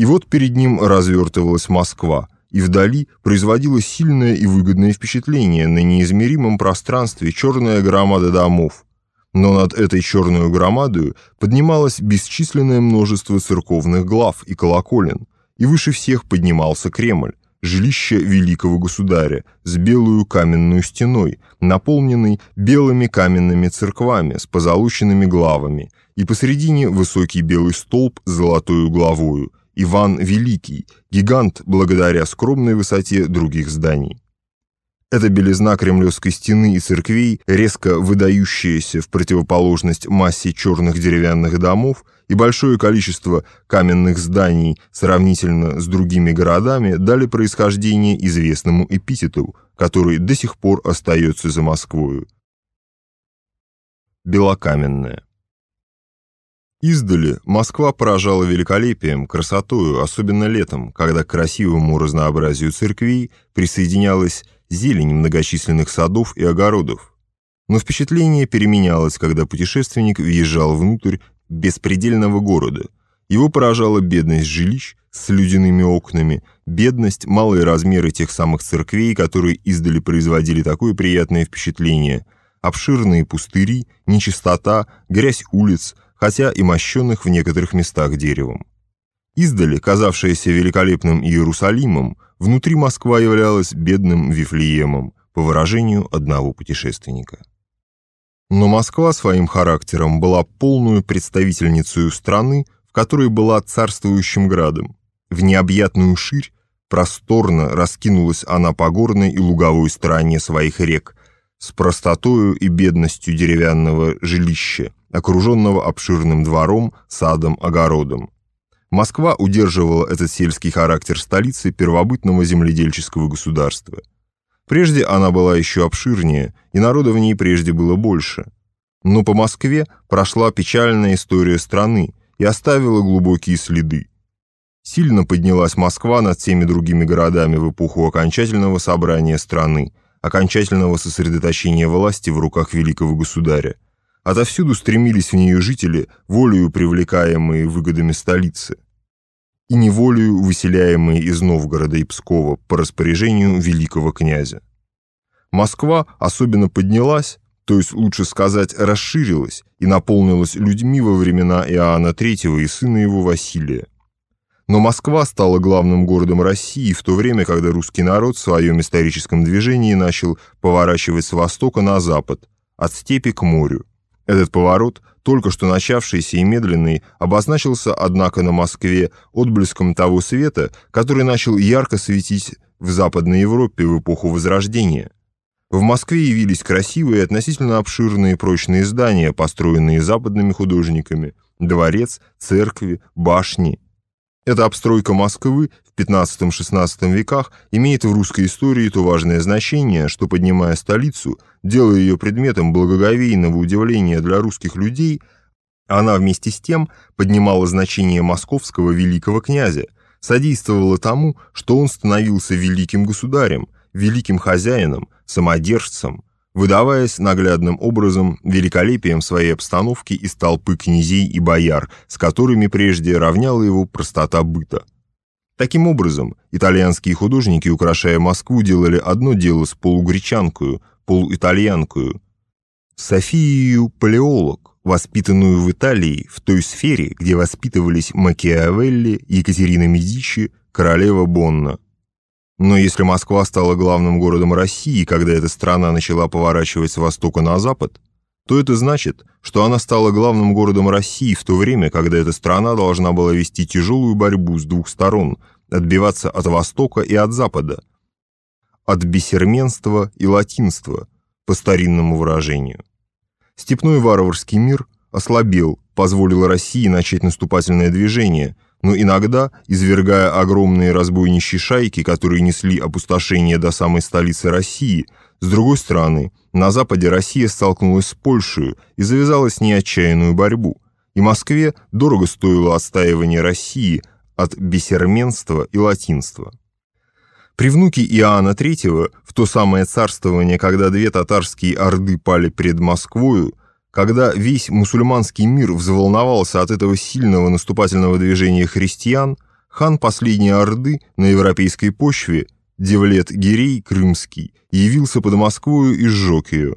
И вот перед ним развертывалась Москва, и вдали производила сильное и выгодное впечатление на неизмеримом пространстве черная громада домов. Но над этой черной громадою поднималось бесчисленное множество церковных глав и колоколен, и выше всех поднимался Кремль, жилище великого государя с белую каменную стеной, наполненной белыми каменными церквами с позолоченными главами, и посредине высокий белый столб с золотою главою, Иван Великий, гигант благодаря скромной высоте других зданий. Эта белизна кремлевской стены и церквей, резко выдающаяся в противоположность массе черных деревянных домов и большое количество каменных зданий сравнительно с другими городами, дали происхождение известному эпитету, который до сих пор остается за Москвою. Белокаменная. Издали Москва поражала великолепием, красотою, особенно летом, когда к красивому разнообразию церквей присоединялась зелень многочисленных садов и огородов. Но впечатление переменялось, когда путешественник въезжал внутрь беспредельного города. Его поражала бедность жилищ с людяными окнами, бедность, малые размеры тех самых церквей, которые издали производили такое приятное впечатление, обширные пустыри, нечистота, грязь улиц – хотя и мощенных в некоторых местах деревом. Издали, казавшаяся великолепным Иерусалимом, внутри Москва являлась бедным Вифлеемом, по выражению одного путешественника. Но Москва своим характером была полную представительницей страны, в которой была царствующим градом. В необъятную ширь просторно раскинулась она по горной и луговой стороне своих рек, с простотою и бедностью деревянного жилища, окруженного обширным двором, садом, огородом. Москва удерживала этот сельский характер столицы первобытного земледельческого государства. Прежде она была еще обширнее, и народа в ней прежде было больше. Но по Москве прошла печальная история страны и оставила глубокие следы. Сильно поднялась Москва над всеми другими городами в эпоху окончательного собрания страны, окончательного сосредоточения власти в руках великого государя. Отовсюду стремились в нее жители, волею привлекаемые выгодами столицы, и неволею выселяемые из Новгорода и Пскова по распоряжению великого князя. Москва особенно поднялась, то есть, лучше сказать, расширилась и наполнилась людьми во времена Иоанна III и сына его Василия. Но Москва стала главным городом России в то время, когда русский народ в своем историческом движении начал поворачивать с востока на запад, от степи к морю, этот поворот, только что начавшийся и медленный, обозначился, однако, на Москве отблеском того света, который начал ярко светить в Западной Европе в эпоху Возрождения. В Москве явились красивые относительно обширные прочные здания, построенные западными художниками, дворец, церкви, башни – эта обстройка Москвы в XV-XVI веках имеет в русской истории то важное значение, что, поднимая столицу, делая ее предметом благоговейного удивления для русских людей, она вместе с тем поднимала значение московского великого князя, содействовала тому, что он становился великим государем, великим хозяином, самодержцем, выдаваясь наглядным образом великолепием своей обстановки из толпы князей и бояр, с которыми прежде равняла его простота быта. Таким образом, итальянские художники, украшая Москву, делали одно дело с полугречанкою, полуитальянкою. Софию Палеолог, воспитанную в Италии, в той сфере, где воспитывались Макиавелли, Екатерина Медичи, королева Бонна – но если Москва стала главным городом России, когда эта страна начала поворачивать с востока на запад, то это значит, что она стала главным городом России в то время, когда эта страна должна была вести тяжелую борьбу с двух сторон, отбиваться от востока и от запада, от бессерменства и латинства, по старинному выражению. Степной варварский мир ослабел, позволил России начать наступательное движение – но иногда, извергая огромные разбойничьи шайки, которые несли опустошение до самой столицы России, с другой стороны, на западе Россия столкнулась с Польшей и завязала с ней отчаянную борьбу, и Москве дорого стоило отстаивание России от бессерменства и латинства. При внуке Иоанна III, в то самое царствование, когда две татарские орды пали пред Москвою, когда весь мусульманский мир взволновался от этого сильного наступательного движения христиан, хан последней Орды на европейской почве, Девлет Гирей Крымский, явился под Москвою и сжег ее,